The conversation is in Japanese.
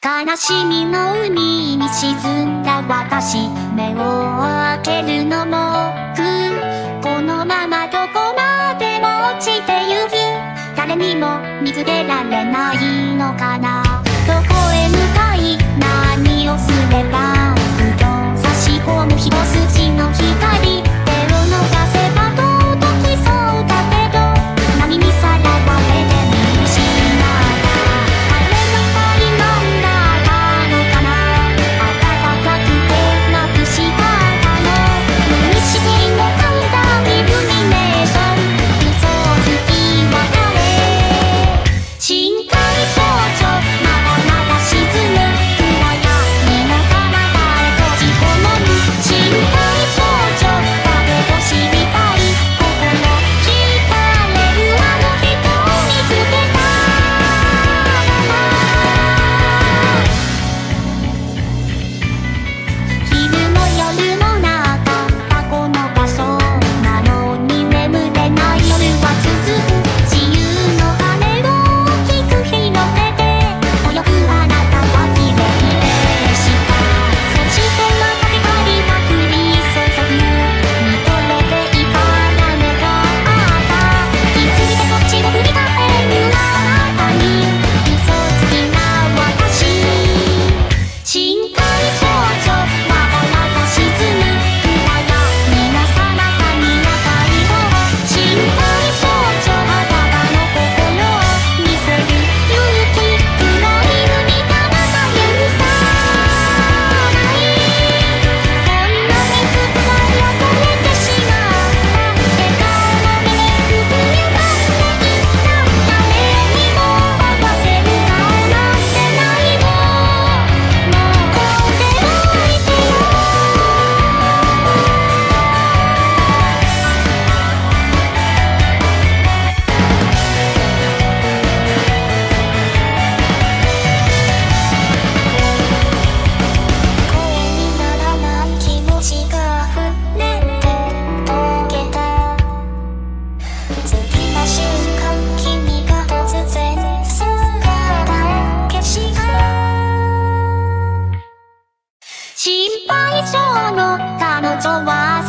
悲しみの海に沈んだ私目を開けるのも苦。このままどこまでも落ちてゆく。誰にも見つけられないのかな。どこへ向かい。何をすれば。ふと差し込む人の彼女は